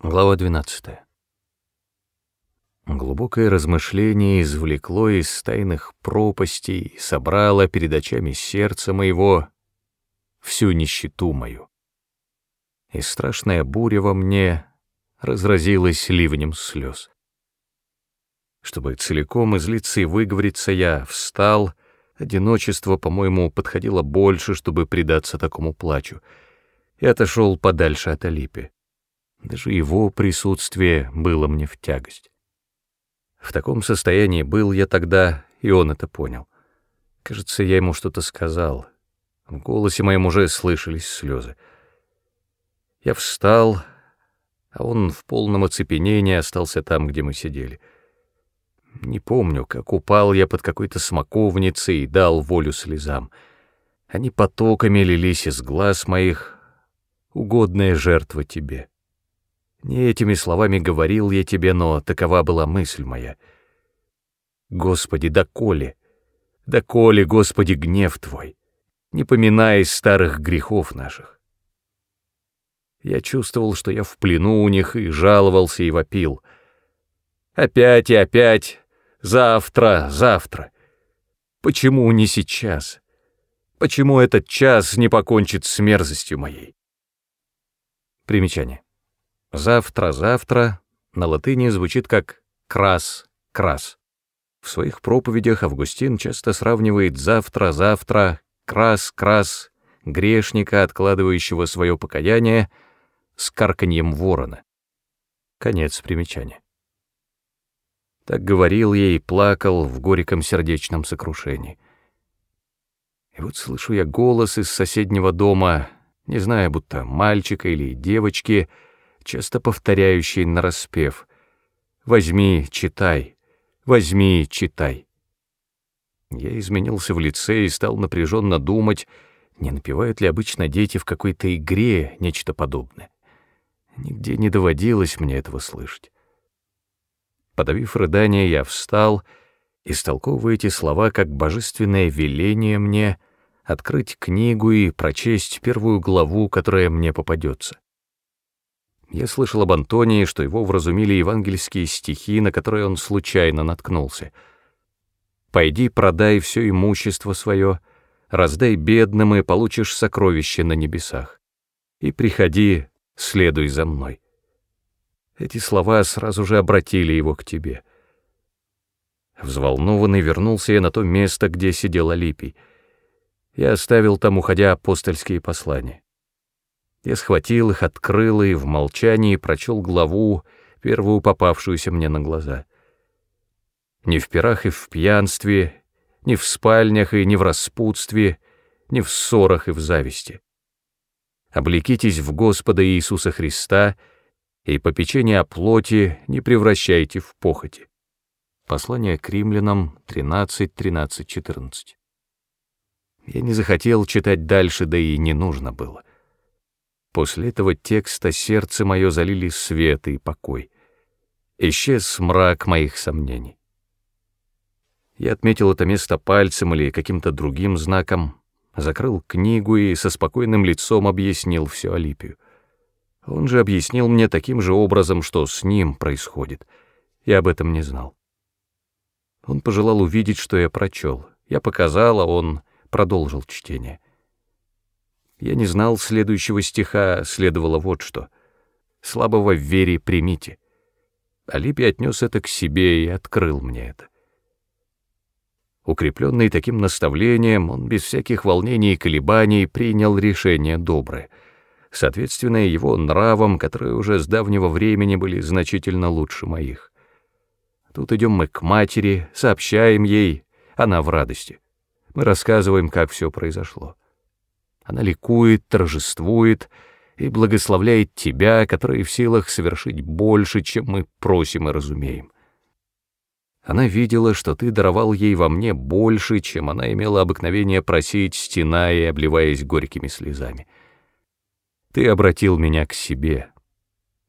Глава 12. Глубокое размышление извлекло из тайных пропастей собрало перед очами сердца моего всю нищету мою. И страшная буря во мне разразилась ливнем слез. Чтобы целиком излиться и выговориться, я встал, одиночество, по-моему, подходило больше, чтобы предаться такому плачу, и отошел подальше от Алипи. Даже его присутствие было мне в тягость. В таком состоянии был я тогда, и он это понял. Кажется, я ему что-то сказал. В голосе моем уже слышались слезы. Я встал, а он в полном оцепенении остался там, где мы сидели. Не помню, как упал я под какой-то смоковницей и дал волю слезам. Они потоками лились из глаз моих, угодная жертва тебе. Не этими словами говорил я тебе, но такова была мысль моя. Господи, доколе, доколе, Господи, гнев Твой, не поминай старых грехов наших. Я чувствовал, что я в плену у них, и жаловался, и вопил. Опять и опять, завтра, завтра. Почему не сейчас? Почему этот час не покончит с мерзостью моей? Примечание. «Завтра-завтра» на латыни звучит как «крас-крас». В своих проповедях Августин часто сравнивает «завтра-завтра», «крас-крас», грешника, откладывающего свое покаяние, с карканьем ворона. Конец примечания. Так говорил ей и плакал в горьком сердечном сокрушении. И вот слышу я голос из соседнего дома, не знаю, будто мальчика или девочки — часто повторяющий нараспев «Возьми, читай, возьми, читай». Я изменился в лице и стал напряженно думать, не напевают ли обычно дети в какой-то игре нечто подобное. Нигде не доводилось мне этого слышать. Подавив рыдание, я встал, истолковывая эти слова как божественное веление мне открыть книгу и прочесть первую главу, которая мне попадется. Я слышал об Антонии, что его вразумили евангельские стихи, на которые он случайно наткнулся. «Пойди, продай все имущество свое, раздай бедным, и получишь сокровище на небесах. И приходи, следуй за мной». Эти слова сразу же обратили его к тебе. Взволнованный вернулся я на то место, где сидел Алипий. Я оставил там, уходя, апостольские послания. Я схватил их, открыл и в молчании прочел главу, первую попавшуюся мне на глаза. Ни в пирах и в пьянстве, ни в спальнях и ни в распутстве, ни в ссорах и в зависти. Облекитесь в Господа Иисуса Христа и попечение о плоти не превращайте в похоти. Послание к римлянам 13, 13, 14. Я не захотел читать дальше, да и не нужно было. После этого текста сердце мое залили свет и покой. Исчез мрак моих сомнений. Я отметил это место пальцем или каким-то другим знаком, закрыл книгу и со спокойным лицом объяснил все Алипию. Он же объяснил мне таким же образом, что с ним происходит. Я об этом не знал. Он пожелал увидеть, что я прочел. Я показал, а он продолжил чтение. Я не знал следующего стиха, следовало вот что. «Слабого в вере примите». Алипий отнес это к себе и открыл мне это. Укрепленный таким наставлением, он без всяких волнений и колебаний принял решение доброе, соответственное его нравам, которые уже с давнего времени были значительно лучше моих. Тут идем мы к матери, сообщаем ей, она в радости. Мы рассказываем, как все произошло. Она ликует, торжествует и благословляет тебя, который в силах совершить больше, чем мы просим и разумеем. Она видела, что ты даровал ей во мне больше, чем она имела обыкновение просить, стеная и обливаясь горькими слезами. Ты обратил меня к себе.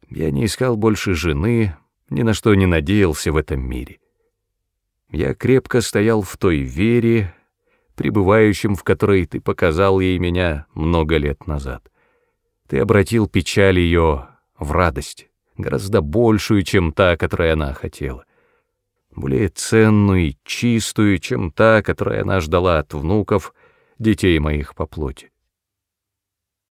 Я не искал больше жены, ни на что не надеялся в этом мире. Я крепко стоял в той вере, пребывающим в которой ты показал ей меня много лет назад. Ты обратил печаль ее в радость, гораздо большую, чем та, которой она хотела, более ценную и чистую, чем та, которую она ждала от внуков, детей моих по плоти.